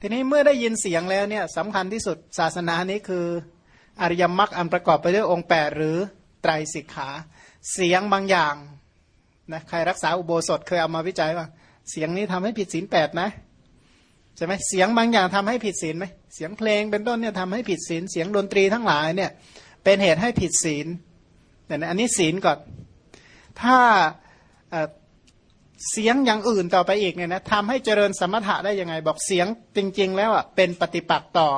ทีนี้เมื่อได้ยินเสียงแล้วเนี่ยสำคัญที่สุดศาสนานี้คืออริยมรรคอันประกอบไปด้วยองค์ 8 หรือไตรสิกขา เสียงบางอย่างนะใครรักษาอุโบสถเคยเอามาวิจัยว่าเสียงนี้ทำให้ผิดศีลแปดนะใช่ไหมเสียงบางอย่างทำให้ผิดศีลไหมเสียงเพลงเป็นต้นเนี่ยทำให้ผิดศีลเสียงดนตรีทั้งหลายเนี่ยเป็นเหตุให้ผิดศีลเนี่อันนี้ศีลก่อนถ้า เสียงอย่างอื่นต่อไปอีกเนี่ยนะทำให้เจริญสมถะได้ยังไง บอกเสียงจริง ๆ แล้วอะเป็นปฏิปักษ์ต่อ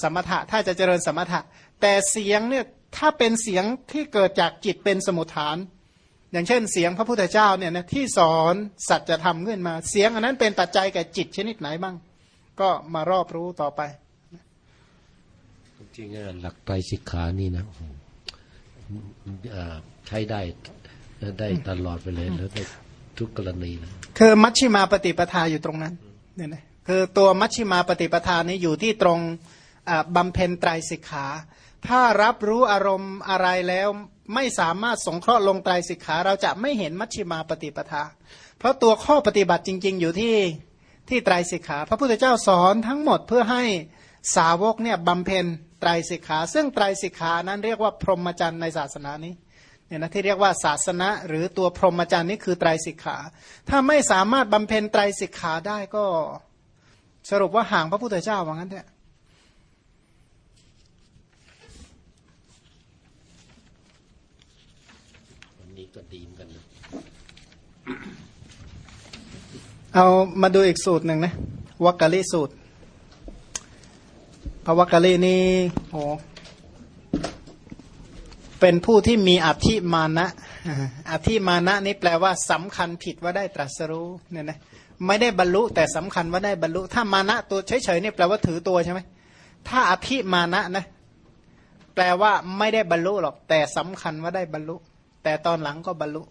สมถะถ้าจะเจริญสมถะ แต่เสียงเนี่ยถ้าเป็นเสียงที่เกิดจากจิตเป็นสมุทฐาน อย่างเช่น เสียงพระพุทธเจ้าเนี่ยนะที่สอนสัจธรรมขึ้นมา เสียงอันนั้นเป็นปัจจัยแก่จิตชนิดไหนบ้าง ก็มารอบรู้ต่อไปจริงๆหลักไตรสิกขานี่นะใช้ได้ได้ตลอดไปเลยแล้วได้ ทุกกรณีนะคือมัชชิมาปฏิปทาอยู่ตรงนั้นเนี่ยนะคือตัวมัชชิมาปฏิปทานี้อยู่ที่ตรงบำเพ็ญไตรสิกขา ถ้ารับรู้อารมณ์อะไรแล้วไม่สามารถสงเคราะห์ลงไตรสิกขา เราจะไม่เห็นมัชชิมาปฏิปทา เพราะตัวข้อปฏิบัติจริง ๆ อยู่ที่ที่ไตรสิกขา พระพุทธเจ้าสอนทั้งหมดเพื่อให้สาวกเนี่ยบำเพ็ญไตรสิกขา ซึ่งไตรสิกขานั้นเรียกว่าพรหมจรรย์ในศาสนานี้ เนี่ยนะที่เรียกว่าศาสนะหรือตัวพรหมจรรย์นี่คือไตรสิกขา ถ้าไม่สามารถบำเพ็ญไตรสิกขาได้ก็ สรุปว่าห่างพระพุทธเจ้าว่างั้นเถอะวันนี้ก็ดีมกันนะเอามาดูอีกสูตรหนึ่งนะวักกะลิสูตรพระวักกะลินี่โอ้ เป็นผู้ที่มีอธิมานะอธิมานะนี่แปลว่าสำคัญผิดว่าได้ตรัสรู้เนี่ยนะไม่ได้บรรลุแต่สำคัญว่าได้บรรลุ ถ้ามานะตัวเฉยๆนี่แปลว่าถือตัวใช่ไหมถ้าอธิมานะนะแปลว่าไม่ได้บรรลุหรอก แต่สำคัญว่าได้บรรลุ แต่ตอนหลังก็บรรลุ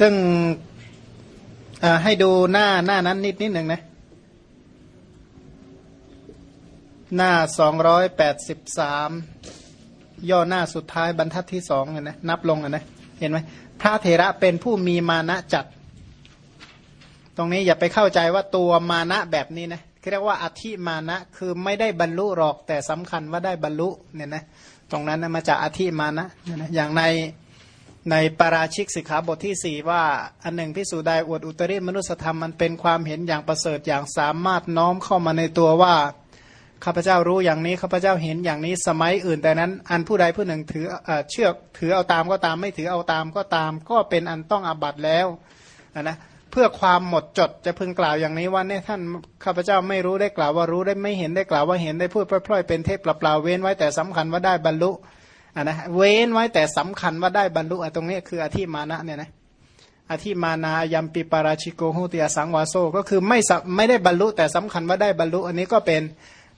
ซึ่งให้ดูหน้าหน้านั้นนิดนิดหนึ่งนะ หน้าสองร้อยแปดสิบสามย่อหน้าสุดท้ายบรรทัดที่สองนะนับลงนะเห็นไหมพระเถระเป็นผู้มีมานะจัด ตรงนี้อย่าไปเข้าใจว่าตัวมานะแบบนี้นะเรียกว่าอธิมานะคือไม่ได้บรรลุหรอกแต่สำคัญว่าได้บรรลุเนี่ยนะตรงนั้นนะมาจากอธิมานะนะอย่างในในปาราชิกสิกขาบทที่สี่ว่าอันหนึ่งพิสูจน์ได้อวดอุตริมนุสธรรมมันเป็นความเห็นอย่างประเสริฐอย่างสามารถน้อมเข้ามาในตัวว่า ข้าพเจ้ารู้อย่างนี้ข้าพเจ้าเห็นอย่างนี้สมัยอื่นแต่นั้น อันผู้ใดผู้หนึ่งถือเชื่อถือเอาตามก็ตามไม่ถือเอาตามก็ตาม ก็เป็นอันต้องอาบัตแล้วนะเพื่อความหมดจดจะพึงกล่าวอย่างนี้ว่าเนี่ยท่านข้าพเจ้าไม่รู้ได้กล่าวว่ารู้ได้ไม่เห็นได้กล่าวว่าเห็นได้พูดพล่อยๆเป็นเทพเปล่าๆเว้นไว้แต่สำคัญว่าได้บรรลุอ่านะเว้นไว้แต่สำคัญว่าได้บรรลุตรงนี้คืออธิมานะเนี่ยนะอธิมานายมปิปาราชิโกโหติยสังวาโซก็คือไม่ไม่ได้บรรลุแต่สำคัญว่าได้บรรลุ อันนี้ก็เป็น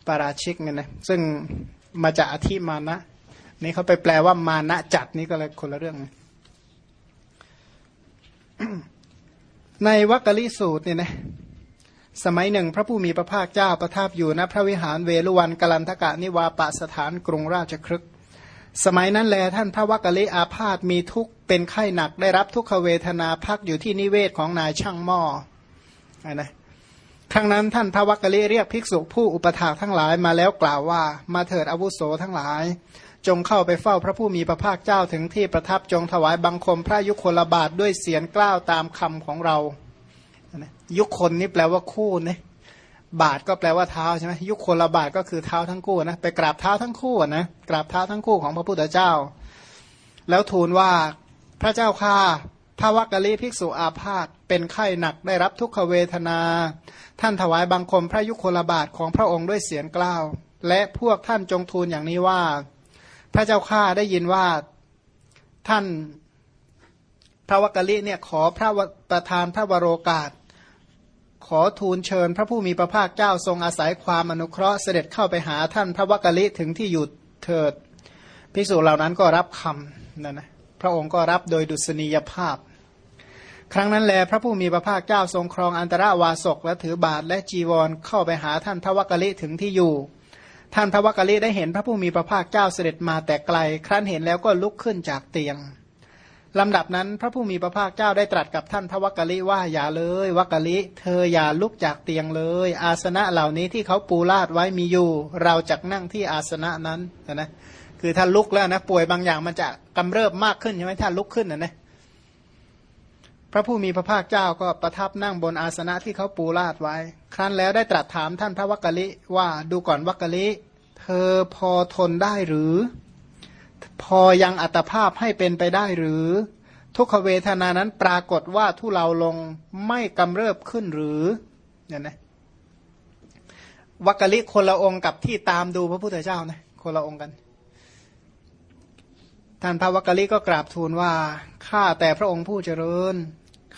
ปาราชิกเนี่ยนะซึ่งมาจากอธิมานะ นี่เขาไปแปลว่ามานะจัดนี่ก็เลยคนละเรื่องในวัคกลิสูตรเนี่ยนะสมัยหนึ่ง พระผู้มีพระภาคเจ้าประทับอยู่ณพระวิหารเวลุวันกลันทกะนิวาปสถานกรุงราชครึกสมัยนั้นแลท่านพระวักกะลิอาพาธมีทุกเป็นไข้หนักได้รับทุกขเวทนาพักอยู่ที่นิเวศของนายช่างหม้อนะ ครั้งนั้นท่านพระวักกะลิเรียกภิกษุผู้อุปถากทั้งหลายมาแล้วกล่าวว่า มาเถิดอาวุโสทั้งหลาย จงเข้าไปเฝ้าพระผู้มีพระภาคเจ้าถึงที่ประทับจงถวายบังคมพระยุคลบาทด้วยเสียงกล้าวตามคำของเรา ยุคคนนี่แปลว่าคู่นะบาทก็แปลว่าเท้าใช่ไหมยุคคนละบาทก็คือเท้าทั้งคู่นะไปกราบเท้าทั้งคู่นะกราบเท้าทั้งคู่ของพระพุทธเจ้า แล้วทูลว่าพระเจ้าข้าพระวักกะลีภิกษุอาพาธ เป็นไข้หนักได้รับทุกขเวทนา ท่านถวายบังคมพระยุคลบาทของพระองค์ด้วยเสียงกล้าว และพวกท่านจงทูลอย่างนี้ว่า พระเจ้าข้าได้ยินว่าท่านพระวกลีเนี่ยขอพระประธานพระวโรกาส ขอทูลเชิญ พระผู้มีพระภาคเจ้าทรงอาศัยความอนุเคราะห์เสด็จเข้าไปหาท่านพระวกลิถึงที่อยู่เถิดพิสูจเหล่านั้นก็รับคำนั่นนะพระองค์ก็รับโดยดุษณียภาพ ครั้งนั้นแลพระผู้มีพระภาคเจ้าทรงครองอันตรวาสกและถือบาทและจีวรเข้าไปหาท่านพระวักกะลิถึงที่อยู่ ท่านพระวักกะลิได้เห็นพระผู้มีพระภาคเจ้าเสด็จมาแต่ไกล ครั้นเห็นแล้วก็ลุกขึ้นจากเตียงลำดับนั้นพระผู้มีพระภาคเจ้าได้ตรัสกับท่านพระวักกะลิว่าอย่าเลยวักกะลิ เธออย่าลุกจากเตียงเลย อาสนะเหล่านี้ที่เขาปูลาดไว้มีอยู่ เราจะนั่งที่อาสนะนั้นนะคือถ้าลุกแล้วนะป่วยบางอย่างมันจะกำเริบมากขึ้นใช่ไหมถ้าลุกขึ้นนะนะพ ระผู้มีพระภาคเจ้าก็ประทับนั่งบนอาสนะที่เขาปูลาดไว้ ครั้นแล้วได้ตรัสถามท่านพระวักกะลิว่าดูก่อนวักกะลิ เธอพอทนได้หรือ พอยังอัตภาพให้เป็นไปได้หรือ ทุกขเวทนานั้นปรากฏว่าทุเลาลงไม่กำเริบขึ้นหรือเนี่ยนะวักกะลิคนละองค์กับที่ตามดูพระพุทธเจ้านะคนละองค์กันท่านพระวักกะลิก็กราบทูลว่าข้าแต่พระองค์ผู้เจริญ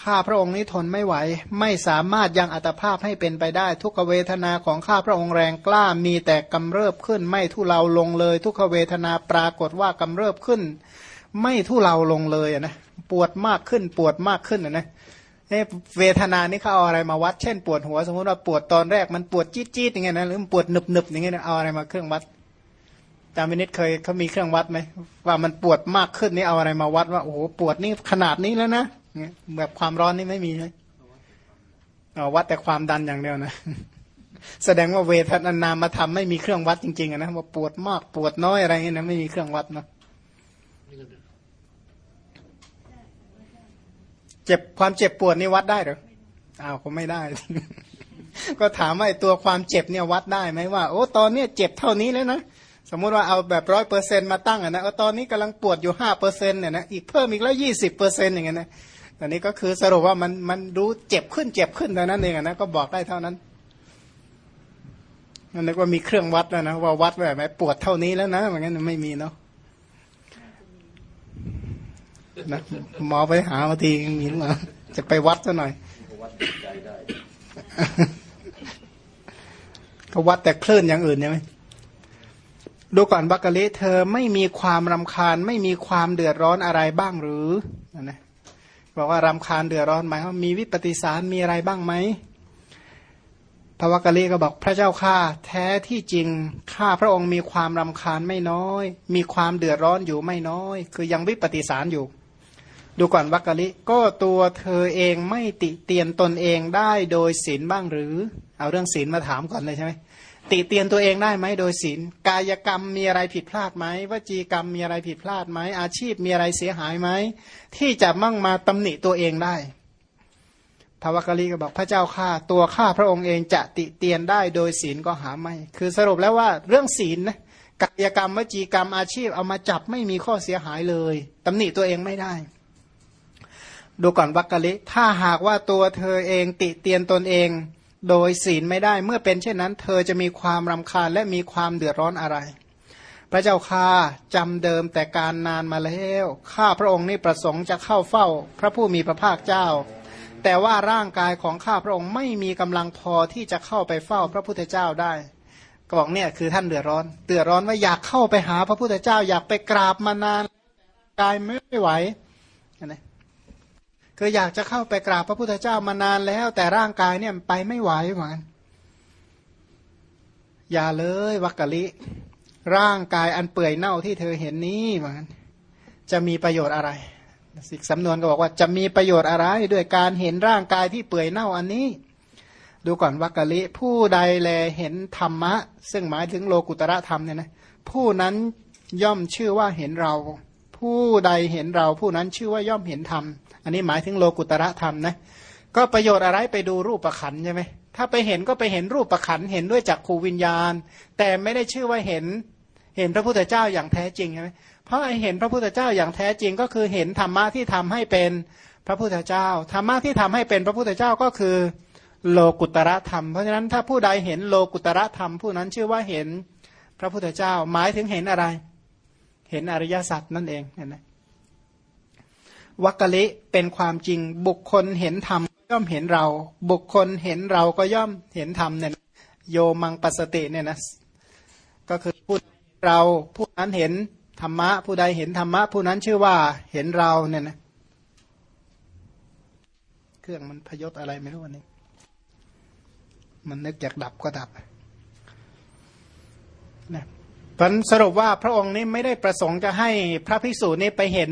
ข้าพระองค์นี้ทนไม่ไหว ไม่สามารถยังอัตภาพให้เป็นไปได้ ทุกเวทนาของข้าพระองค์แรงกล้ามีแต่กำเริบขึ้น ไม่ทุเลาลงเลย ทุกเวทนาปรากฏว่ากำเริบขึ้น ไม่ทุเลาลงเลยนะปวดมากขึ้นปวดมากขึ้นนะเวทนานี่เขาเอาอะไรมาวัด เช่น ปวดหัวสมมติว่าปวดตอนแรกมันปวดจี๊ดจี๊ดอย่างเงี้ยนะหรือปวดหนึบหนึบอย่างเงี้ยเอาอะไรมาเครื่องวัดจามินิตเคยเขามีเครื่องวัดไหมว่ามันปวดมากขึ้นนี่เอาอะไรมาวัดว่าโอ้โหปวดนี่ขนาดนี้แล้วนะ แบบความร้อนนี่ไม่มีเลยวัดแต่ความดันอย่างเดียวนะ แสดงว่าเวทนานามาทำไม่มีเครื่องวัดจริงๆนะว่าปวดมากปวดน้อยอะไรเงี้ยนะไม่มีเครื่องวัดเนาะเจ็บความเจ็บปวดนี่วัดได้หรืออ้าวก็ไม่ได้ ก็ถามว่าตัวความเจ็บเนี่ยวัดได้ไหมว่า โอ้ตอนเนี้ยเจ็บเท่านี้แล้วนะสมมุติว่าเอาแบบร้อยเปอร์เซ็นมาตั้งอะนะตอนนี้กำลังปวดอยู่ห้าเปอร์เซ็นเนี่ยนะอีกเพิ่มอีกแล้วยี่สิบเปอร์เซ็นอย่างเงี้ยนะ อันนี้ก็คือสรุปว่ามันมันรู้เจ็บขึ้นเจ็บขึ้นเท่านั้นเองนะก็บอกได้เท่านั้นนั่นนึกว่ามีเครื่องวัดแล้วนะว่าวัดแบบไหมปวดเท่านี้แล้วนะเหมือนกันไม่มีเนาะนะหมอไปหามาทีมีหรือเปล่าจะไปวัดซะหน่อยก็วัดแต่คลื่นอย่างอื่นใช่ไหมดูก่อนบักกะลิเธอไม่มีความรำคาญ ไม่มีความเดือดร้อนอะไรบ้างหรือนะ บอกว่ารำคาญเดือดร้อนไหมว่ามีวิปฏิสารมีอะไรบ้างไหมพระวักกะลิก็บอกพระเจ้าข้าแท้ที่จริงข้าพระองค์มีความรำคาญไม่น้อย มีความเดือดร้อนอยู่ไม่น้อย คือยังวิปฏิสารอยู่ ดูก่อนวักกะลิก็ตัวเธอเองไม่ติเตียนตนเองได้โดยศีลบ้างหรือ เอาเรื่องศีลมาถามก่อนเลยใช่ไหม ติเตียนตัวเองได้ไหมโดยศีลกายกรรมมีอะไรผิดพลาดไหมวจีกรรมมีอะไรผิดพลาดไหมอาชีพมีอะไรเสียหายไหมที่จะมั่งมาตำหนิตัวเองได้พระวกลีก็บอกพระเจ้าข้าตัวข้าพระองค์เองจะติเตียนได้โดยศีลก็หาไม่ คือสรุปแล้วว่าเรื่องศีลนะกายกรรมวจีกรรมอาชีพเอามาจับไม่มีข้อเสียหายเลยตำหนิตัวเองไม่ได้ ดูก่อนวักกะลิถ้าหากว่าตัวเธอเองติเตียนตนเอง โดยศีลไม่ได้เมื่อเป็นเช่นนั้น เธอจะมีความรำคาญและมีความเดือดร้อนอะไร พระเจ้าค่าจำเดิมแต่การนานมาแล้วข้าพระองค์นี่ประสงค์จะเข้าเฝ้าพระผู้มีพระภาคเจ้า แต่ว่าร่างกายของข้าพระองค์ไม่มีกำลังพอที่จะเข้าไปเฝ้าพระพุทธเจ้าได้ก็บอกเนี่ยคือท่านเดือดร้อน เดือดร้อนว่าอยากเข้าไปหาพระพุทธเจ้าอยากไปกราบมานานกายไม่ไหว คืออยากจะเข้าไปกราบพระพุทธเจ้ามานานแล้ว แต่ร่างกายเนี่ยไปไม่ไหวเหมือนอย่าเลยวักกะลิ ร่างกายอันเปื่อยเน่าที่เธอเห็นนี้เหมือนจะมีประโยชน์อะไรสิกสำนวนก็บอกว่าจะมีประโยชน์อะไร ด้วยการเห็นร่างกายที่เปื่อยเน่าอันนี้ ดูก่อนวักกะลิ ผู้ใดแลเห็นธรรมะ ซึ่งหมายถึงโลกุตระธรรมเนี่ยนะผู้นั้นย่อมชื่อว่าเห็นเรา ผู้ใดเห็นเรา ผู้นั้นชื่อว่าย่อมเห็นธรรม อันนี้หมายถึงโลกุตระธรรมนะก็ประโยชน์อะไรไปดูรูปประขันใช่ไหมถ้าไปเห็นก็ไปเห็นรูปประขันเห็นด้วยจากขูวิญญาณ แต่ไม่ได้ชื่อว่าเห็นเห็นพระพุทธเจ้าอย่างแท้จริงใช่ไหมเพราะเห็นพระพุทธเจ้าอย่างแท้จริงก็คือเห็นธรรมะที่ทำให้เป็นพระพุทธเจ้าธรรมะที่ทำให้เป็นพระพุทธเจ้าก็คือโลกุตระธรรม เพราะฉะนั้นถ้าผู้ใดเห็นโลกุตระธรรม ผู้นั้นชื่อว่าเห็นพระพุทธเจ้า หมายถึงเห็นอะไร เห็นอริยสัจนั่นเองเห็นไหม วักะลิเป็นความจริง บุคคลเห็นธรรมย่อมเห็นเรา บุคคลเห็นเราก็ย่อมเห็นธรรมเนี่ยโยมังปัสติเนี่ยนะก็คือผู้เราผู้นั้นเห็นธรรมะ ผู้ใดเห็นธรรมะ ผู้นั้นชื่อว่าเห็นเราเนี่ยนะเครื่องมันพยศอะไรไม่รู้วันนี้ มันนึกอยากดับก็ดับนะผลสรุปว่าพระองค์นี้ไม่ได้ประสงค์จะให้พระภิกษุนี้ไปเห็น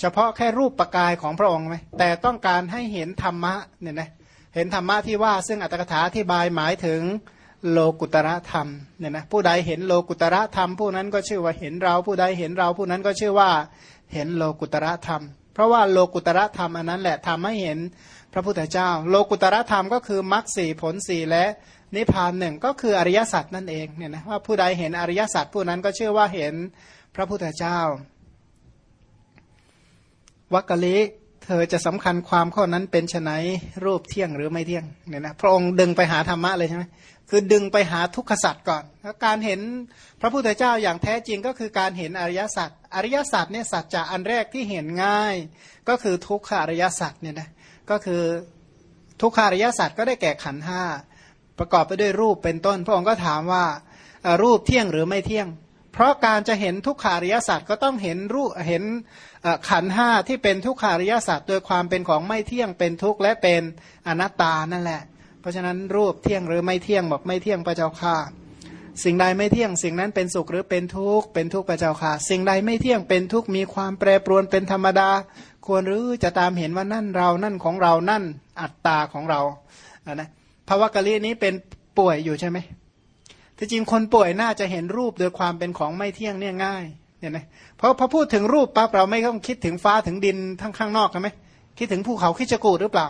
เฉพาะแค่รูปประกายของพระองค์ไหมแต่ต้องการให้เห็นธรรมะเนี่ยนะเห็นธรรมะที่ว่าซึ่งอัตถกถาที่บายหมายถึงโลกุตระธรรมเนี่ยนะผู้ใดเห็นโลกุตระธรรม ผู้นั้นก็ชื่อว่าเห็นเรา ผู้ใดเห็นเราผู้นั้นก็ชื่อว่าเห็นโลกุตระธรรม เพราะว่าโลกุตระธรรมอันนั้นแหละทำให้เห็นพระพุทธเจ้า โลกุตระธรรมก็คือมรรคสี่ผลสี่และนิพพานหนึ่งก็คืออริยสัจนั่นเองเนี่ยนะว่าผู้ใดเห็นอริยสัจผู้นั้นก็ชื่อว่าเห็นพระพุทธเจ้า วักกะลิเธอจะสำคัญความข้อนั้นเป็นไนรูปเที่ยงหรือไม่เที่ยงเนี่ยนะพระองค์ดึงไปหาธรรมะเลยใช่ไหมคือดึงไปหาทุกขสัจก่อนแล้วการเห็นพระพุทธเจ้าอย่างแท้จริงก็คือการเห็นอริยสัจอริยสัจเนี่ยสัจจะอันแรกที่เห็นง่าย ก็คือทุกขอริยสัจเนี่ยนะก็คือทุกขอริยสัจก็ได้แก่ขันห้าประกอบไปด้วยรูปเป็นต้น พระองค์ก็ถามว่ารูปเที่ยงหรือไม่เที่ยง เพราะการจะเห็นทุกขาริยสัจก็ต้องเห็นรูปเห็นขันห้าที่เป็นทุกขาริยสัจโดยความเป็นของไม่เที่ยงเป็นทุกข์และเป็นอนัตตานั่นแหละ เพราะฉะนั้นรูปเที่ยงหรือไม่เที่ยงบอกไม่เที่ยงพระเจ้าค่ะ สิ่งใดไม่เที่ยง สิ่งนั้นเป็นสุขหรือเป็นทุกข์เป็นทุกข์พระเจ้าค่ะ สิ่งใดไม่เที่ยงเป็นทุกข์มีความแปรปรวนเป็นธรรมดา ควรหรือจะตามเห็นว่านั่นเรานั่นของเรานั่นอัตตาของเราอ่านะภาวะกะลีนี้เป็นป่วยอยู่ใช่ไหม ที่จริงคนป่วยน่าจะเห็นรูปโดยความเป็นของไม่เที่ยงเนี่ยง่ายเนี่ยนะเพราะพอพูดถึงรูปปั๊บเราไม่ต้องคิดถึงฟ้าถึงดินทั้งข้างนอกใช่ไหมคิดถึงภูเขาคิจกูดหรือเปล่า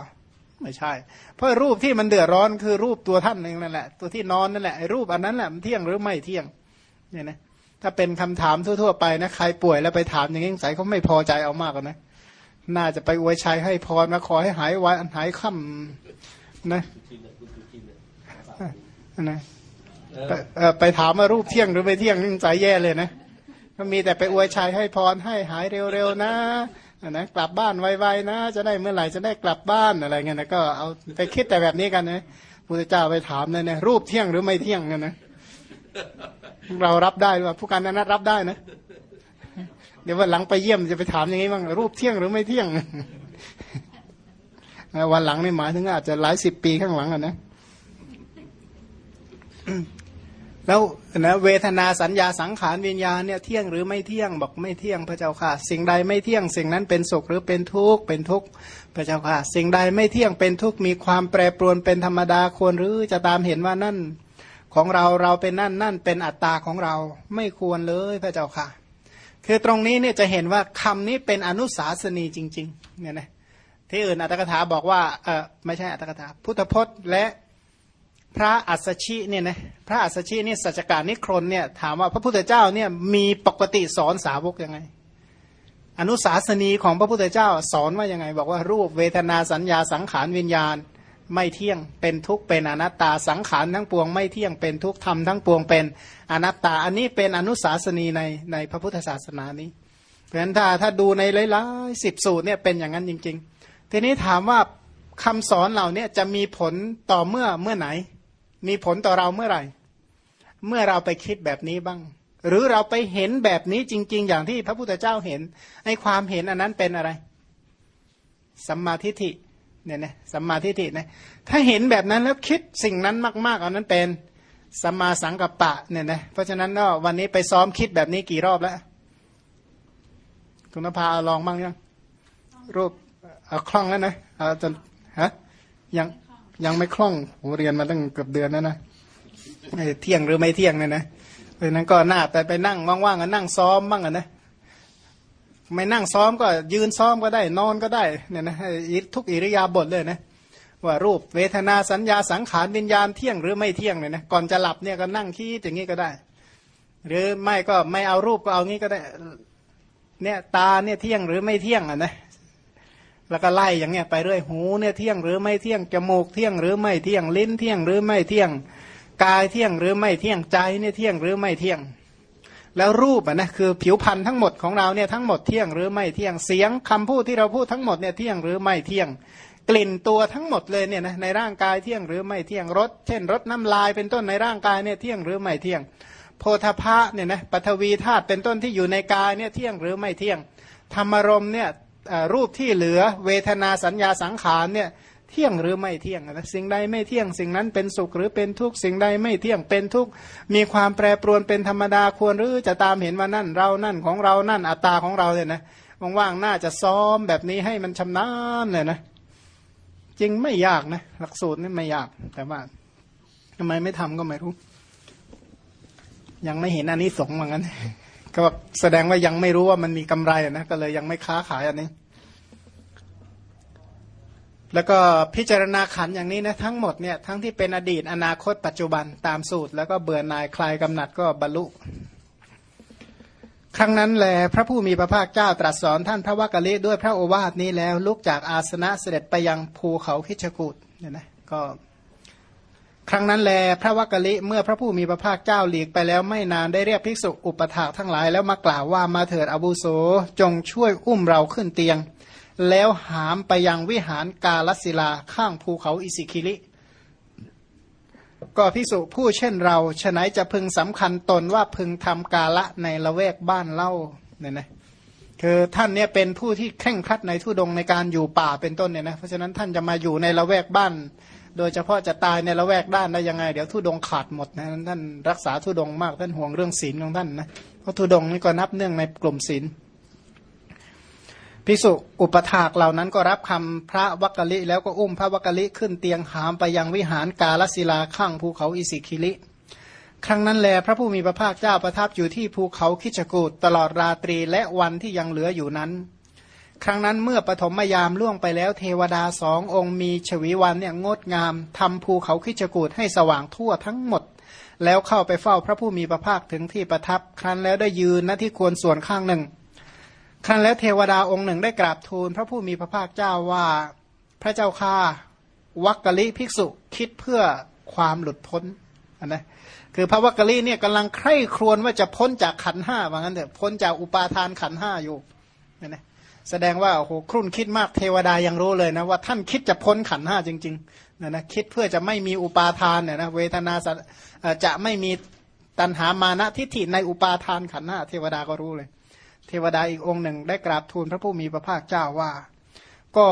ไม่ใช่ เพราะรูปที่มันเดือดร้อนคือรูปตัวท่านเองนั่นแหละตัวที่นอนนั่นแหละไอ้รูปอันนั้นแหละมันเที่ยงหรือไม่เที่ยงเนี่ยนะถ้าเป็นคำถามทั่วๆไปนะใครป่วยแล้วไปถามอย่างนี้สงสัยเขาไม่พอใจเอามากนะน่าจะไปอวยชัยให้พรมาขอให้หายวันหายค่ำนะนะ ไปถามว่ารูปเที่ยงหรือไม่เที่ยงนี่ใจแย่เลยนะก็มีแต่ไปอวยชัยให้พรให้หายเร็วๆนะนะกลับบ้านไวๆนะ จะได้เมื่อไหร่จะได้กลับบ้านอะไรเงี้ยนะก็เอาไปคิดแต่แบบนี้กันนะพุทธเจ้าไปถามเลยนะรูปเที่ยงหรือไม่เที่ยงกันนะเรารับได้หรือเปล่าผู้การนั้นรับได้นะ เดี๋ยววันหลังไปเยี่ยมจะไปถามอย่างนี้บ้างรูปเที่ยงหรือไม่เที่ยงวันหลังนี่หมายถึงอาจจะหลายสิบปีข้างหลังอะนะ แล้วนะเวทนาสัญญาสังขารวิญญาณเนี่ยเที่ยงหรือไม่เที่ยงบอกไม่เที่ยงพระเจ้าค่ะ สิ่งใดไม่เที่ยง สิ่งนั้นเป็นสุขหรือเป็นทุกข์เป็นทุกข์พระเจ้าค่ะ สิ่งใดไม่เที่ยงเป็นทุกข์มีความแปรปรวนเป็นธรรมดาควรหรือจะตามเห็นว่านั่นของเราเราเป็นนั่นนั่นเป็นอัตตาของเราไม่ควรเลยพระเจ้าค่ะ คือตรงนี้เนี่ยจะเห็นว่าคำนี้เป็นอนุสาสนีจริงๆเนี่ยนะที่อื่นอัตถกถาบอกว่าเออไม่ใช่อัตถกถาพุทธพจน์และ พระอัสชิเนี่ยนะพระอัสชินี่สัจการนิครนเนี่ยถามว่าพระพุทธเจ้าเนี่ยมีปกติสอนสาวกยังไง อนุสาสนีของพระพุทธเจ้าสอนว่ายังไง บอกว่ารูปเวทนาสัญญาสังขารวิญญาณไม่เที่ยงเป็นทุกข์เป็นอนัตตาสังขารทั้งปวงไม่เที่ยงเป็นทุกข์ธรรมทั้งปวงเป็นอนัตตา อันนี้เป็นอนุสาสนีในในพระพุทธศาสนานี้ เพราะฉะนั้นถ้าถ้าดูในหลายๆสิบสูตรเนี่ยเป็นอย่างนั้นจริง ๆ ทีนี้ถามว่าคำสอนเหล่านี้จะมีผลต่อเมื่อเมื่อไหน มีผลต่อเราเมื่อไหร่ เมื่อเราไปคิดแบบนี้บ้าง หรือเราไปเห็นแบบนี้จริง ๆ อย่างที่พระพุทธเจ้าเห็นไอ้ความเห็นอันนั้นเป็นอะไร สัมมาทิฏฐิเนี่ยนะสัมมาทิฏฐินะถ้าเห็นแบบนั้นแล้วคิดสิ่งนั้นมากๆอันนั้นเป็นสัมมาสังกัปปะเนี่ยนะเพราะฉะนั้นก็วันนี้ไปซ้อมคิดแบบนี้กี่รอบแล้วคุณนภาลองบ้างยังรูปเอาคล่องแล้วนะเอาจนฮะยัง ยังไม่คล่องโหเรียนมาตั้งเกือบเดือนแล้วนะเที่ยงหรือไม่เที่ยงเนี่ยนะเพราะนั้นก็น่าแต่ไปนั่งว่างๆก็นั่งซ้อมบ้างนะไม่นั่งซ้อมก็ยืนซ้อมก็ได้นอนก็ได้เนี่ยนะทุกอิริยาบถเลยนะว่ารูปเวทนาสัญญาสังขารวิญญาณเที่ยงหรือไม่เที่ยงเนี่ยนะก่อนจะหลับเนี่ยก็นั่งคิดอย่างนี้ก็ได้ หรือไม่ก็ไม่เอารูปก็เอางี้ก็ได้เนี่ยตาเนี่ยเที่ยงหรือไม่เที่ยงอะนะ แล้วก็ไล่อย่างเงี้ยไปเรื่อยหูเนี่ยเที่ยงหรือไม่เที่ยงจมูกเที่ยงหรือไม่เที่ยงลิ้นเที่ยงหรือไม่เที่ยงกายเที่ยงหรือไม่เที่ยงใจเนี่ยเที่ยงหรือไม่เที่ยง แล้วรูปอะนะคือผิวพันธุ์ทั้งหมดของเราเนี่ยทั้งหมดเที่ยงหรือไม่เที่ยงเสียงคำพูดที่เราพูดทั้งหมดเนี่ยเที่ยงหรือไม่เที่ยง กลิ่นตัวทั้งหมดเลยเนี่ยนะในร่างกายเที่ยงหรือไม่เที่ยงรสเช่นรสน้ำลายเป็นต้นในร่างกายเนี่ยเที่ยงหรือไม่เที่ยง โพธพะเนี่ยนะปฐวีธาตุเป็นต้นที่อยู่ในกายเนี่ยเที่ยงหรือไม่เที่ยงธรรมรมเนี่ย รูปที่เหลือเวทนาสัญญาสังขารเนี่ยเที่ยงหรือไม่เที่ยงนะสิ่งใดไม่เที่ยงสิ่งนั้นเป็นสุขหรือเป็นทุกข์สิ่งใดไม่เที่ยงเป็นทุกข์มีความแปรปรวนเป็นธรรมดาควรหรือจะตามเห็นว่านั่นเรานั่นของเรานั่นอัตตาของเราเนี่ยนะว่างๆน่าจะซ้อมแบบนี้ให้มันชำนาญเลยนะจริงไม่ยากนะหลักสูตรนี่ไม่ยากแต่ว่าทำไมไม่ทำก็ไม่รู้ ยังไม่เห็นอันนี้สงเหมือนกัน ก็แสดงว่ายังไม่รู้ว่ามันมีกำไรนะก็เลยยังไม่ค้าขายอันนี้ แล้วก็พิจารณาขันอย่างนี้นะทั้งหมดเนี่ยทั้งที่เป็นอดีตอนาคตปัจจุบันตามสูตร แล้วก็เบื่อนายคลายกำหนัดก็บรรลุครั้งนั้นแลพระผู้มีพระภาคเจ้าตรัสสอนท่านพระวักกะลิด้วยพระโอวาทนี้แล้วลุกจากอาสนะเสด็จไปยังภูเขาคิชกูดเนี่ยนะก็ ครั้งนั้นแลพระวักกะลิเมื่อพระผู้มีพระภาคเจ้าหลีกไปแล้วไม่นานได้เรียกภิกษุอุปถากทั้งหลายแล้วมากล่าวว่ามาเถิดอบูโสจงช่วยอุ้มเราขึ้นเตียง แล้วหามไปยังวิหารกาลศิลาข้างภูเขาอิสิคิลิ ก็พิสุผู้เช่นเราฉนัยจะพึงสำคัญตนว่าพึงทำกาละในละแวกบ้านเล่าเนี่ยนะคือท่านเนี่ยเป็นผู้ที่เคร่งครัดในทุดงในการอยู่ป่าเป็นต้นเนี่ยนะเพราะฉะนั้นท่านจะมาอยู่ในละแวกบ้าน โดยเฉพาะจะตายในละแวกด้านได้ยังไง เดี๋ยวทุดงขาดหมดนะท่านรักษาทุดงมากท่านห่วงเรื่องศีลของท่านนะเพราะทุดงนี่ก็นับเนื่องในกลุ่มศีลพิสุอุปถากเหล่านั้นก็รับคำพระวักกะลิ แล้วก็อุ้มพระวักกะลิขึ้นเตียงหามไปยังวิหารกาลศิลาข้างภูเขาอิสิคิลิ ครั้งนั้นแลพระผู้มีพระภาคเจ้าประทับอยู่ที่ภูเขาคิจกูดตลอดราตรีและวันที่ยังเหลืออยู่นั้น ครั้งนั้นเมื่อปฐมยามล่วงไปแล้วเทวดาสององค์มีฉวีวันเนี่ยงดงามทำภูเขาคิจกูดให้สว่างทั่วทั้งหมด แล้วเข้าไปเฝ้าพระผู้มีพระภาคถึงที่ประทับ ครั้นแล้วได้ยืนณที่ควรส่วนข้างหนึ่ง ครั้นแล้วเทวดาองค์หนึ่งได้กราบทูล พระผู้มีพระภาคเจ้าว่าพระเจ้าข้าวักกะลิภิกษุคิดเพื่อความหลุดพ้นนะคือพระวักกะลิเนี่ยกำลังใคร่ครวญว่าจะพ้นจากขันห้าว่างั้นเถอะพ้นจากอุปาทานขันห้าอยู่นะ แสดงว่าโอ้โหครุ่นคิดมากเทวดายังรู้เลยนะว่าท่านคิดจะพ้นขันห้าจริงๆนะนะคิดเพื่อจะไม่มีอุปาทานเนี่ยนะเวทนาจะไม่มีตัณหามานะทิฏฐิในอุปาทานขันห้าเทวดาก็รู้เลย เทวดาอีกองค์หนึ่งได้กราบทูลพระผู้มีพระภาคเจ้าว่า ก็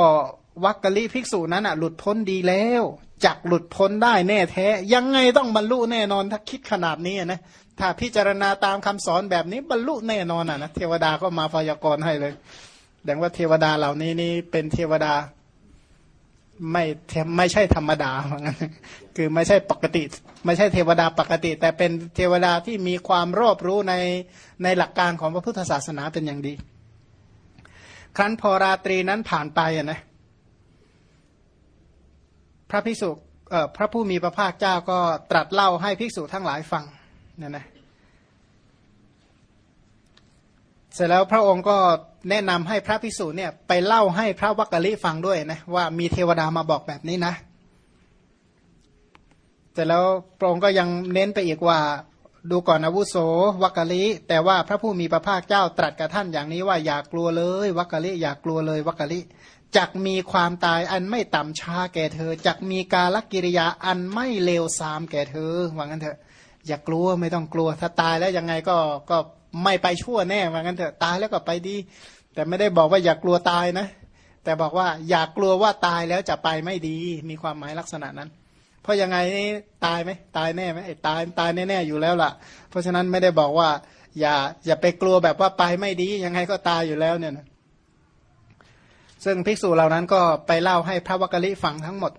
วักกะลิภิกษุนั้นอะหลุดพ้นดีแล้วจักหลุดพ้นได้แน่แท้ ยังไงต้องบรรลุแน่นอนถ้าคิดขนาดนี้นะถ้าพิจารณาตามคำสอนแบบนี้บรรลุแน่นอนอะนะเทวดาก็มาพยากรณ์ให้เลย แสดงว่าเทวดาเหล่านี้นี่เป็นเทวดาไม่ไม่ใช่ธรรมดาเหมือนกันคือไม่ใช่ปกติ ไม่ใช่เทวดาปกติ แต่เป็นเทวดาที่มีความรอบรู้ในในหลักการของพระพุทธศาสนาเป็นอย่างดี ครั้นพอราตรีนั้นผ่านไปอะนะพระภิกษุพระผู้มีพระภาคเจ้าก็ตรัสเล่าให้ภิกษุทั้งหลายฟังเนี่ยนะ เสร็จแล้วพระองค์ก็แนะนำให้พระภิกษุเนี่ยไปเล่าให้พระวักกะลิฟังด้วยนะว่ามีเทวดามาบอกแบบนี้นะแต่แล้วพระองค์ก็ยังเน้นไปอีกว่าดูก่อนอาวุโสวักกะลิ แต่ว่าพระผู้มีพระภาคเจ้าตรัสกับท่านอย่างนี้ว่าอย่ากลัวเลยวักกะลิอย่ากกลัวเลยวักกะลิจักมีความตายอันไม่ต่ำช้าแก่เธอจักมีกาลกิริยาอันไม่เลวทรามแก่เธอว่างั้นเถอะอย่ากลัวไม่ต้องกลัวถ้าตายแล้วยังไงก็ก็ ไม่ไปชั่วแน่ว่างั้นเถอะตายแล้วก็ไปดี แต่ไม่ได้บอกว่าอย่ากกลัวตายนะ แต่บอกว่าอยากกลัวว่าตายแล้วจะไปไม่ดี มีความหมายลักษณะนั้น เพราะยังไงนี่ตายไหมตายแน่ไหมตายตายแน่ๆอยู่แล้วล่ะ เพราะฉะนั้นไม่ได้บอกว่า อย่าอย่าไปกลัวแบบว่าไปไม่ดี ยังไงก็ตายอยู่แล้วเนี่ยนะซึ่งภิกษุเหล่านั้นก็ไปเล่าให้พระวักกะลิฟังทั้งหมด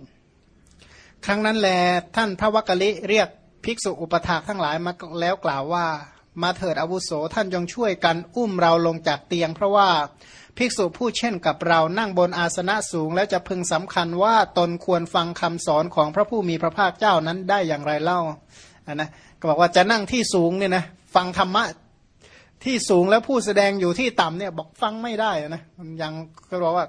ครั้งนั้นแลท่านพระวักกะลิเรียกภิกษุอุปถากทั้งหลายมาแล้วกล่าวว่า มาเถิดอาวุโสท่านจงช่วยกันอุ้มเราลงจากเตียง เพราะว่าภิกษุผู้เช่นกับเรานั่งบนอาสนะสูง แล้วจะพึงสำคัญว่าตนควรฟังคำสอนของพระผู้มีพระภาคเจ้านั้นได้อย่างไรเล่าอันนะก็บอกว่าจะนั่งที่สูงเนี่ยนะฟังธรรมะที่สูงแล้วผู้แสดงอยู่ที่ต่ำเนี่ยบอกฟังไม่ได้นะมันยังก็บอกว่า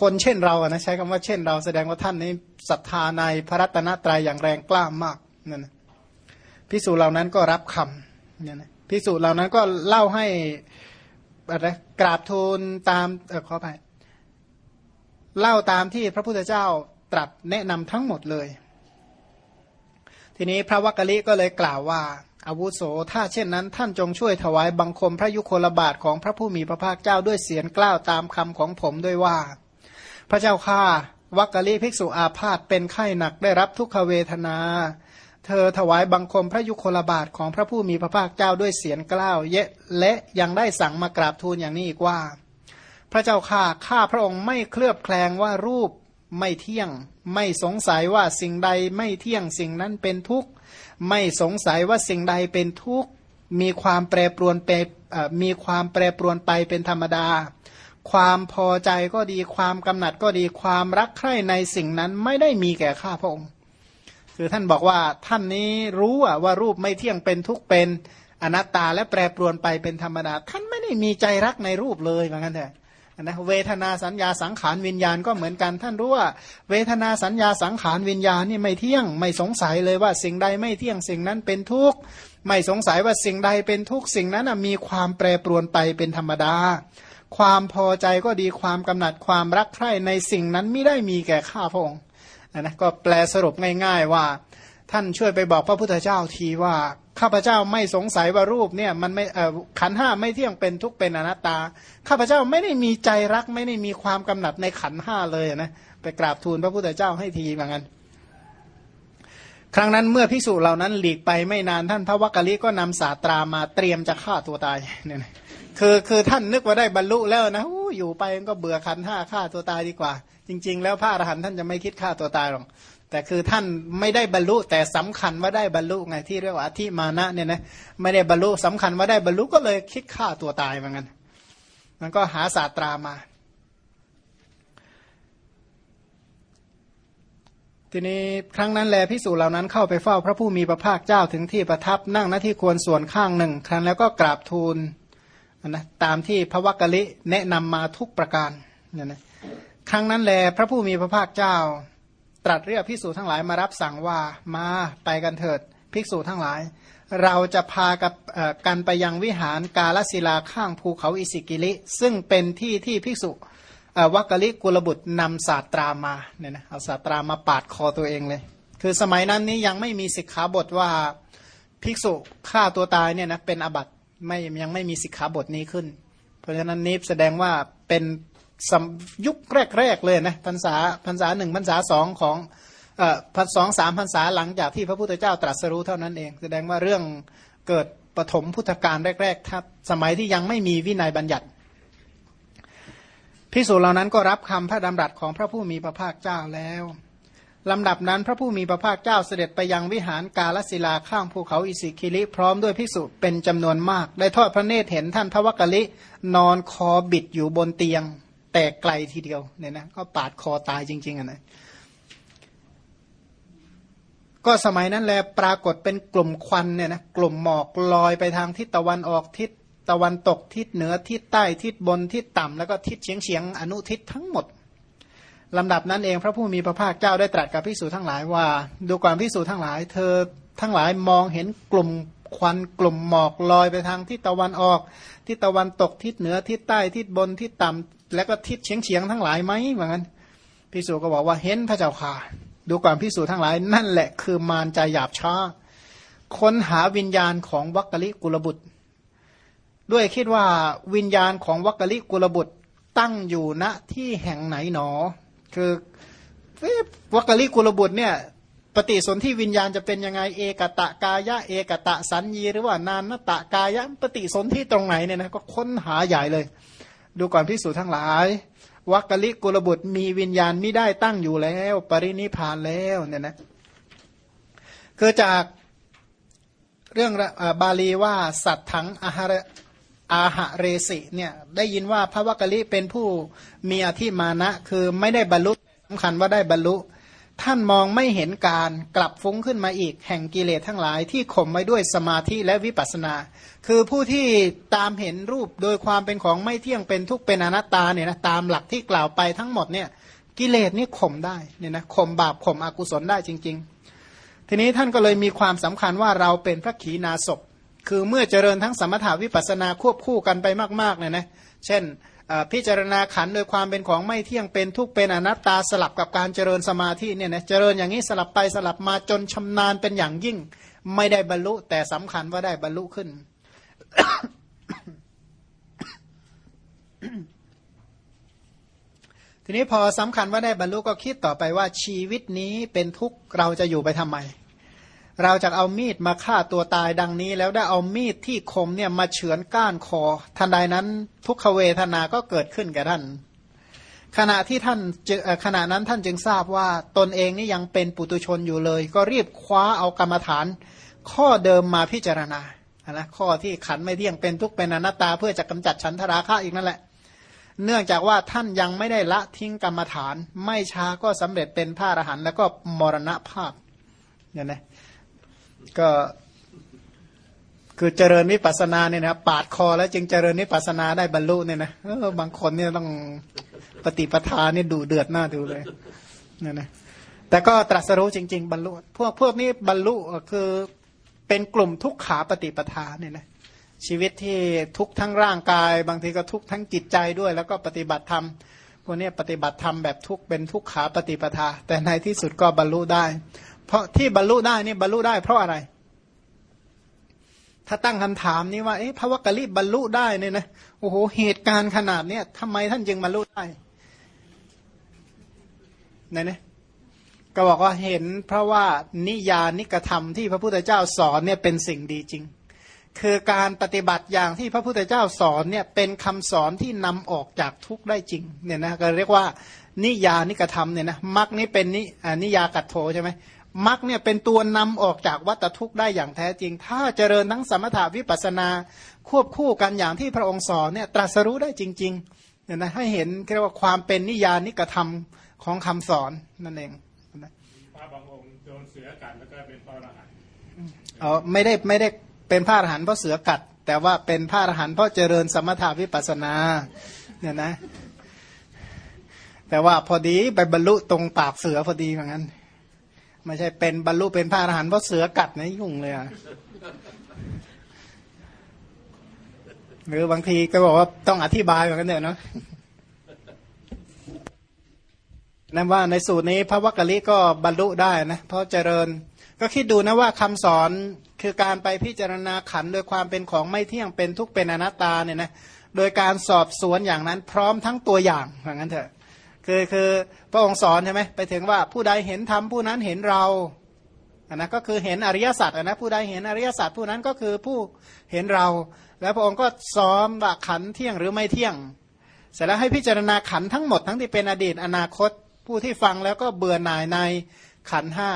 คนเช่นเราอะนะใช้คำว่าเช่นเราแสดงว่าท่านนี้ศรัทธาในพระรัตนตรัยอย่างแรงกล้ามากนั่นนะพิสูจเหล่านั้นก็รับคำ เนี่ยนะพิสูจน์เหล่านั้นก็เล่าให้อะไรกราบทูลตามเออขอไปเล่าตามที่พระพุทธเจ้าตรัสแนะนำทั้งหมดเลย ทีนี้พระวักกะลิก็เลยกล่าวว่า อาวุโสถ้าเช่นนั้น ท่านจงช่วยถวายบังคมพระยุคลบาทของพระผู้มีพระภาคเจ้าด้วยเสียงกล้าวตามคำของผมด้วยว่า พระเจ้าข้าวักกะลิภิกษุอาพาธเป็นไข้หนักได้รับทุกขเวทนา เธอถวายบังคมพระยุคลบาทของพระผู้มีพระภาคเจ้าด้วยเสียงกล้าวเยะและยังได้สั่งมากราบทูลอย่างนี้อีกว่า พระเจ้าข้าข้าพระองค์ไม่เคลือบแคลงว่ารูปไม่เที่ยง ไม่สงสัยว่าสิ่งใดไม่เที่ยงสิ่งนั้นเป็นทุกข์ไม่สงสัยว่าสิ่งใดเป็นทุกข์มีความแปรปรวนไปมีความแปรปรวนไปเป็นธรรมดา ความพอใจก็ดีความกำหนัดก็ดีความรักใคร่ในสิ่งนั้นไม่ได้มีแก่ข้าพระองค์ คือท่านบอกว่าท่านนี้รู้ว่ารูปไม่เที่ยงเป็นทุกข์เป็นอนัตตาและแปรปรวนไปเป็นธรรมดา ท่านไม่ได้มีใจรักในรูปเลยเหมือนกันเถอะนะเวทนาสัญญาสังขารวิญญาณก็เหมือนกัน ท่านรู้ว่า เวทนาสัญญาสังขารวิญญาณนี่ไม่เที่ยง ไม่สงสัยเลยว่าสิ่งใดไม่เที่ยงสิ่งนั้นเป็นทุกข์ไม่สงสัยว่าสิ่งใดเป็นทุกข์สิ่งนั้นมีความแปรปรวนไปเป็นธรรมดา ความพอใจก็ดีความกำหนัดความรักใคร่ในสิ่งนั้นไม่ได้มีแก่ข้าพระองค์ นะก็แปลสรุปง่าย ๆว่า ท่านช่วยไปบอกพระพุทธเจ้าทีว่าข้าพเจ้าไม่สงสัยว่ารูปเนี่ยมันไม่ขันห้าไม่เที่ยงเป็นทุกเป็นอนัตตาข้าพเจ้าไม่ได้มีใจรักไม่ได้มีความกำหนัดในขันห้าเลยนะไปกราบทูลพระพุทธเจ้าให้ทีเหมือนกันครั้งนั้นเมื่อพิสูจน์เหล่านั้นหลีกไปไม่นานท่านพระวักกะลิก็นำสาตรามาเตรียมจะฆ่าตัวตายเนี่ยคือคือท่านนึกว่าได้บรรลุแล้วนะอยู่ไปก็เบื่อขันห้าฆ่าตัวตายดีกว่า จริง ๆ แล้วพระอรหันต์ท่านจะไม่คิดฆ่าตัวตายหรอกแต่คือท่านไม่ได้บรรลุแต่สำคัญว่าได้บรรลุไงที่เรียกว่าอธิมานะเนี่ยนะไม่ได้บรรลุสำคัญว่าได้บรรลุก็เลยคิดฆ่าตัวตายเหมือนกันมันก็หาศาสตรามา ทีนี้ครั้งนั้นแลพิสูจเหล่านั้นเข้าไปเฝ้าพระผู้มีพระภาคเจ้าถึงที่ประทับนั่งหน้าที่ควรส่วนข้างหนึ่ง ครั้นแล้วก็กราบทูลนะตามที่พระวักกะลิแนะนำมาทุกประการเนี่ยนะ ครั้งนั้นแลพระผู้มีพระภาคเจ้า ตรัสเรียกภิกษุทั้งหลายมารับสั่งว่ามาไปกันเถิดภิกษุทั้งหลาย เราจะพากับกันไปยังวิหารกาลศิลาข้างภูเขาอิสิกิลิ ซึ่งเป็นที่ที่ภิกษุวักลิกุลบุตรนำศาสตรามาเนี่ยนะเอาศาสตรามาปาดคอตัวเองเลย คือสมัยนั้นนี้ยังไม่มีสิกขาบทว่าภิกษุฆ่าตัวตายเนี่ยนะเป็นอาบัติไหมยังไม่มีสิกขาบทนี้ขึ้น เพราะฉะนั้นนี้แสดงว่าเป็น ยุคแรกๆเลยนะพรรษาพรรษาหนึ่งพรรษาสองของเอ่อพันสองสามพรรษาหลังจากที่พระพุทธเจ้าตรัสรู้เท่านั้นเอง แสดงว่าเรื่องเกิดปฐมพุทธกาลแรกๆถ้าสมัยที่ยังไม่มีวินัยบัญญัติพิสูจน์เหล่านั้นก็รับคำพระดำรัสของพระผู้มีพระภาคเจ้าแล้วลำดับนั้นพระผู้มีพระภาคเจ้าเสด็จไปยังวิหารกาลศิลาข้างภูเขาอิสิคิลิพร้อมด้วยภิกษุเป็นจำนวนมาก ได้ทอดพระเนตรเห็นท่านพระวักกะลิ นอนคอบิดอยู่บนเตียง แตกไกลทีเดียวเนี่ยนะก็ปาดคอตายจริง ๆอะนะก็สมัยนั้นแลปรากฏเป็นกลุ่มควันเนี่ยนะกลุ่มหมอกลอยไปทางทิศตะวันออกทิศตะวันตกทิศเหนือทิศใต้ทิศบนทิศต่ำแล้วก็ทิศเฉียงเฉียงอนุทิศทั้งหมดลำดับนั้นเองพระผู้มีพระภาคเจ้าได้ตรัสกับพิสูจทั้งหลายว่า ดูความพิสูจทั้งหลาย เธอทั้งหลายมองเห็นกลุ่มควันกลุ่มหมอกลอยไปทางทิศตะวันออกทิศตะวันตกทิศเหนือทิศใต้ทิศบนทิศต่ำ แล้วก็ทิศเฉียงเฉียงทั้งหลายไหมเหมือนกันพิสูจก็บอกว่าเห็นพระเจ้าค่ะ ดูก่อนพิสูจทั้งหลาย นั่นแหละคือมารใจหยาบช้า ค้นหาวิญญาณของวัคกลิกุลบุตร ด้วยคิดว่าวิญญาณของวัคกลิกุลบุตรตั้งอยู่ณที่แห่งไหนหนอ คือวัคกลิกุลบุตรเนี่ยปฏิสนธิวิญญาณจะเป็นยังไงเอกตะกายะเอกตะสัญญีหรือว่านานตะกายะปฏิสนธิตรงไหนเนี่ยนะก็ค้นหาใหญ่เลย ดูก่อนพิสูจนทั้งหลายวักลิกุลบุตรมีวิญญาณไม่ได้ตั้งอยู่แล้ว ปรินิพานแล้วเนี่ยนะคือจากเรื่องบาลีว่าสัตถังอาหารอาหะเรสิเนี่ยได้ยินว่าพระวักกลิเป็นผู้มีอธิมานะ คือไม่ได้บรรลุสำคัญว่าได้บรรลุ ท่านมองไม่เห็นการกลับฟุ้งขึ้นมาอีก แห่งกิเลสทั้งหลายที่ข่มไว้ด้วยสมาธิและวิปัสนา คือผู้ที่ตามเห็นรูปโดยความเป็นของไม่เที่ยงเป็นทุกเป็นอนัตตาเนี่ยนะตามหลักที่กล่าวไปทั้งหมดเนี่ยกิเลสนี่ข่มได้เนี่ยนะข่มบาปข่มอกุศลได้จริง ๆ ทีนี้ท่านก็เลยมีความสำคัญว่าเราเป็นพระขีณาศพคือเมื่อเจริญทั้งสมถาวิปัสนาควบคู่กันไปมากๆเนี่ยนะเช่น พิจารณาขันโดยความเป็นของไม่เที่ยงเป็นทุกเป็นอนัตตาสลับกับการเจริญสมาธิเนี่ยนะเจริญอย่างนี้สลับไปสลับมาจนชำนาญเป็นอย่างยิ่ง ไม่ได้บรรลุแต่สำคัญว่าได้บรรลุขึ้น ทีนี้พอสำคัญว่าได้บรรลุก็คิดต่อไปว่าชีวิตนี้เป็นทุกข์เราจะอยู่ไปทำไม เราจะเอามีดมาฆ่าตัวตายดังนี้ แล้วได้เอามีดที่คมเนี่ยมาเฉือนก้านคอทันใดนั้นทุกขเวทนาก็เกิดขึ้นแก่ท่าน ขณะที่ท่านขณะนั้นท่านจึงทราบว่าตนเองนี่ยังเป็นปุตุชนอยู่เลย ก็รีบคว้าเอากรรมฐาน ข้อเดิมมาพิจารณานะข้อที่ขันไม่เที่ยงเป็นทุกเป็นอนัตตา เพื่อจะกำจัดฉันทราคะอีกนั่นแหละ เนื่องจากว่าท่านยังไม่ได้ละทิ้งกรรมฐาน ไม่ช้าก็สำเร็จเป็นพระอรหันต์แล้วก็มรณภาพเนี่ยนะ ก็คือเจริญวิปัสนาเนี่ยนะปาดคอแล้วจึงเจริญวิปัสนาได้บรรลุเนี่ยนะเออบางคนเนี่ยต้องปฏิปทานี่ยดูเดือดหน้าดูเลยนี่ยนะแต่ก็ตรัสรู้จริง ๆ บรรลุพวกพวกนี้บรรลุคือเป็นกลุ่มทุกขาปฏิปทาเนี่ยนะชีวิตที่ทุกทั้งร่างกาย บางทีก็ทุกทั้งจิตใจด้วย แล้วก็ปฏิบัติธรรมพวกนี้ปฏิบัติธรรมแบบทุกเป็นทุกขาปฏิปทา แต่ในที่สุดก็บรรลุได้ เพราะที่บรรลุได้นี่บรรลุได้เพราะอะไร ถ้าตั้งคำถามนี้ว่าเอ๊ะพระวักกะลิบรรลุได้เนี่ยนะโอ้โหเหตุการณ์ขนาดเนี้ยทำไมท่านจึงบรรลุได้ไหนเนี่ยก็บอกว่าเห็นเพราะว่านิยานิกธรรมที่พระพุทธเจ้าสอนเนี่ยเป็นสิ่งดีจริง คือการปฏิบัติอย่างที่พระพุทธเจ้าสอนเนี่ยเป็นคำสอนที่นำออกจากทุกข์ได้จริงเนี่ยนะก็เรียกว่านิยานิกธรรมเนี่ยนะมรรคนี้เป็นนินิยากัตโธใช่ไหม มรรคเนี่ยเป็นตัวนำออกจากวัฏทุกข์ได้อย่างแท้จริง ถ้าเจริญทั้งสมถาวิปัสนาควบคู่กันอย่างที่พระองค์สอนเนี่ยตรัสรู้ได้จริงๆเนี่ยนะให้เห็นเรียกว่าความเป็นนิยานิกธรรมของคำสอนนั่นเองผ้าบางอ๋อไม่ได้ไม่ได้เป็นพระอรหันต์เพราะเสือกัด แต่ว่าเป็นพระอรหันต์เพราะเจริญสมถาวิปัสนาเนี่ยนะ แต่ว่าพอดีไปบรรลุตรงปากเสือพอดีเหมือนกัน ไม่ใช่เป็นบรรลุเป็นพระอรหันต์เพราะเสือกัดนะยุ่งเลยอะหรือบางทีก็บอกว่าต้องอธิบายเหมือนกันเนี่ยเนาะนั่นว่าในสูตรนี้พระวักกะลิก็บรรลุได้นะเพราะเจริญ ก็คิดดูนะว่าคำสอนคือการไปพิจารณาขันโดยความเป็นของไม่เที่ยงเป็นทุกเป็นอนัตตาเนี่ยนะโดยการสอบสวนอย่างนั้นพร้อมทั้งตัวอย่างอย่างนั้นเถอะ คือคือพระองค์สอนใช่ไหมไปถึงว่าผู้ใดเห็นธรรมผู้นั้นเห็นเราอันนะก็คือเห็นอริยสัจนะผู้ใดเห็นอริยสัจผู้นั้นก็คือผู้เห็นเรา แล้วพระองค์ก็ซ้อมว่าขันเที่ยงหรือไม่เที่ยง เสร็จแล้วให้พิจารณาขันทั้งหมดทั้งที่เป็นอดีตอนาคต ผู้ที่ฟังแล้วก็เบื่อหน่ายในขันห้า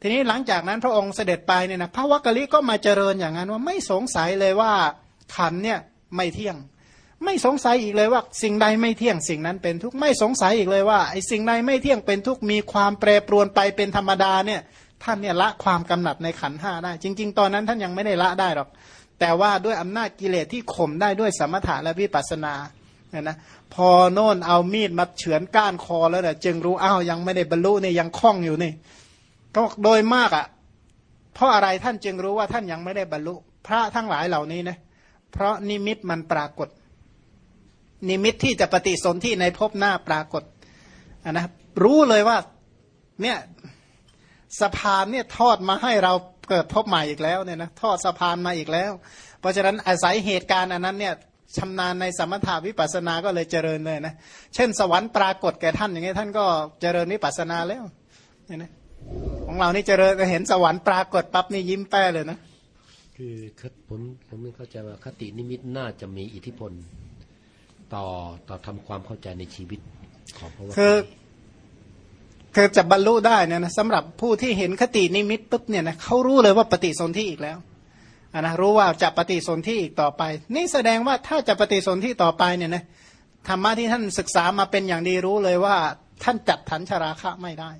ทีนี้หลังจากนั้นพระองค์เสด็จไปเนี่ยนะพระวักกะลิก็มาเจริญอย่างนั้นว่าไม่สงสัยเลยว่าขันเนี่ยไม่เที่ยง ไม่สงสัยอีกเลยว่าสิ่งใดไม่เที่ยงสิ่งนั้นเป็นทุกข์ไม่สงสัยอีกเลยว่าไอ้สิ่งใดไม่เที่ยงเป็นทุกข์มีความแปรปรวนไปเป็นธรรมดาเนี่ยท่านเนี่ยละความกำหนัดในขันห้าได้ จริง ๆ ตอนนั้นท่านยังไม่ได้ละได้หรอก แต่ว่าด้วยอำนาจกิเลสที่ข่มได้ด้วยสมถะและวิปัสสนาเนี่ยนะพอโน่นเอามีดมาเฉือนก้านคอแล้วเนี่ยจึงรู้อ้าวยังไม่ได้บรรลุเนี่ยยังคล่องอยู่นี่ก็โดยมากอะ่ะ เพราะอะไรท่านจึงรู้ว่าท่านยังไม่ได้บรรลุ พระทั้งหลายเหล่านี้นะเพราะนิมิตมันปรากฏ นิมิตที่จะปฏิสนธิในภพหน้าปรากฏนนะรู้เลยว่าเนี่ยสะพานเนี่ยทอดมาให้เราเกิดพบใหม่อีกแล้วเนี่ยนะทอดสะพานมาอีกแล้ว เพราะฉะนั้นอาศัยเหตุการณ์อันนั้นเนี่ยชำนาญในสมถาวิปัสสนาก็เลยเจริญเลยนะเช่น สวรรค์ปรากฏแก่ท่านอย่างนี้ท่านก็เจริญวิปัสสนาแล้วเนี่ยนะของเรานี่เจริญเห็นสวรรค์ปรากฏปั๊บนี่ยิ้มแป้เลยนะคือผมผมไม่เข้าใจว่าคตินิมิตน่าจะมีอิทธิพล ต่อต่อทำความเข้าใจในชีวิตของพระว่าคือคือจะบรรลุได้เนี่ยนะสำหรับผู้ที่เห็นคตินิมิตปุ๊บเนี่ยนะเขารู้เลยว่าปฏิสนธิอีกแล้วนะรู้ว่าจะปฏิสนธิอีกต่อไป นี่แสดงว่าถ้าจะปฏิสนธิต่อไปเนี่ยนะธรรมะที่ท่านศึกษามาเป็นอย่างดีรู้เลยว่าท่านจัดฐานชราคะไม่ได้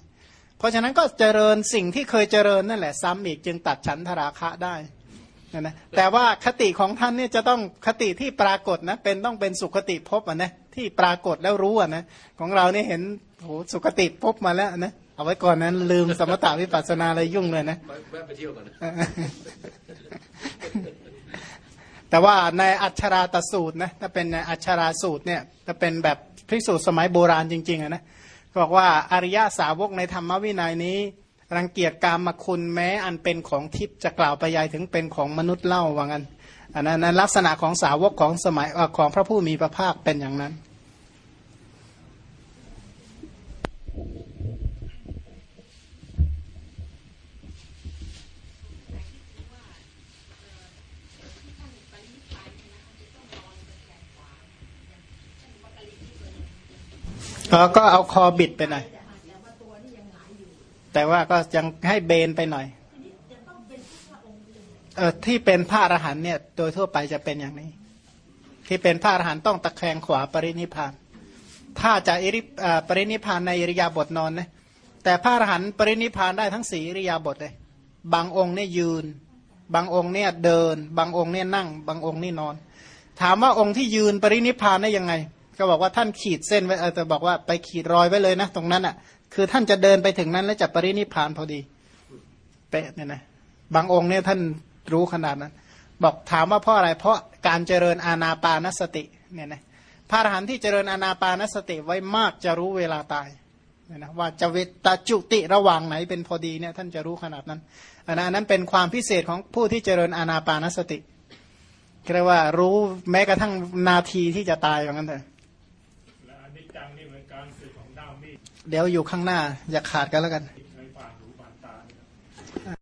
เพราะฉะนั้นก็เจริญสิ่งที่เคยเจริญนั่นแหละ ซ้ำอีกจึงตัดฉันทราคะได้ นะแต่ว่าคติของท่านเนี่ยจะต้องคติที่ปรากฏนะเป็นต้องเป็นสุขติภพอะนะที่ปรากฏแล้วรู้อะนะของเราเนี่ยเห็นโหสุขติภพมาแล้วนะเอาไว้ก่อนนั้นลืมสมถาวิปัสสนาอะไรยุ่งเลยนะไปเที่ยวก่อนแต่ว่าในอัชราตสูตรนะถ้าเป็นในอัชราสูตรเนี่ยจะเป็นแบบพิสูจน์สมัยโบราณจริงๆนะบอกว่าอริยสาวกในธรรมวินัยนี้ รังเกียจกรรมมาคุณแม้อันเป็นของทิพย์จะกล่าวไปยายถึงเป็นของมนุษย์เล่าว่างั้นอันนั้นลักษณะของสาวกของสมัยของพระผู้มีพระภาคเป็นอย่างนั้นก็เอาคอบิดไปหน่อย แต่ว่าก็ยังให้เบนไปหน่อยเออที่เป็นพระอรหันเนี่ย โดยทั่วไปจะเป็นอย่างนี้ ที่เป็นพระอรหันต้องตะแคงขวาปรินิพาน ถ้าจะอิริปรินิพานในอิริยาบถนอนนะแต่พระอรหันปรินิพานได้ทั้งสี่อิริยาบถเลยบางองค์เนี่ยยืน บางองค์เนี่ยเดิน บางองค์เนี่ยนั่ง บางองค์นี่นอน ถามว่าองค์ที่ยืนปรินิพานได้ยังไง ก็บอกว่าท่านขีดเส้นไว้เออแต่บอกว่าไปขีดรอยไว้เลยนะ ตรงนั้นอะ คือท่านจะเดินไปถึงนั้นแล้วจะปรินิพานพอดี เป๊ะเนี่ยนะบางองค์เนี่ยท่านรู้ขนาดนั้นบอกถามว่าเพราะอะไร เพราะการเจริญอาณาปานสติเนี่ยนะพระอรหันต์ที่เจริญอาณาปานสติไว้มากจะรู้เวลาตายเนี่ยนะว่าจะเวตาจุติระหว่างไหนเป็นพอดีเนี่ยท่านจะรู้ขนาดนั้นอันนั้นอันนั้นเป็นความพิเศษของผู้ที่เจริญอาณาปานสติเรียกว่ารู้แม้กระทั่งนาทีที่จะตายอย่างนั้นเถอะ และอนิจจังนี่ เดี๋ยวอยู่ข้างหน้าอย่าขาดกันแล้วกัน